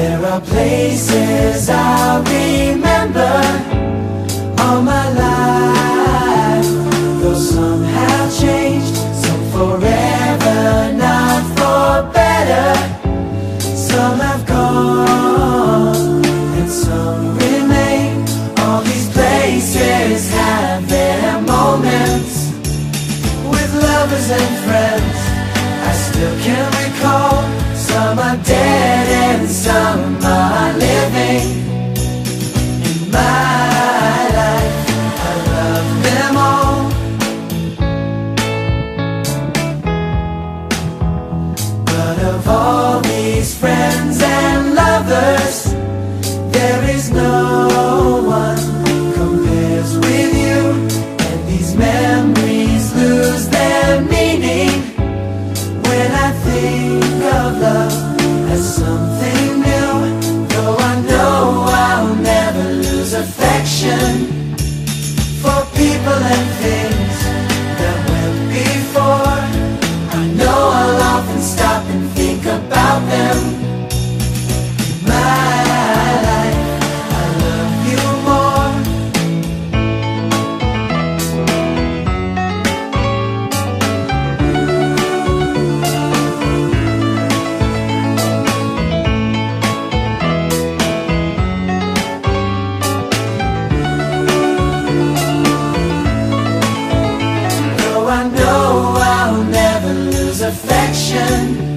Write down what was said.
There are places I'll remember all my life. Though some have changed, some forever, not for better. Some have gone, and some remain. All these places have their moments With lovers and friends. perfection.